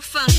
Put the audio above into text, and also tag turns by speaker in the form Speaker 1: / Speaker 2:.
Speaker 1: funky.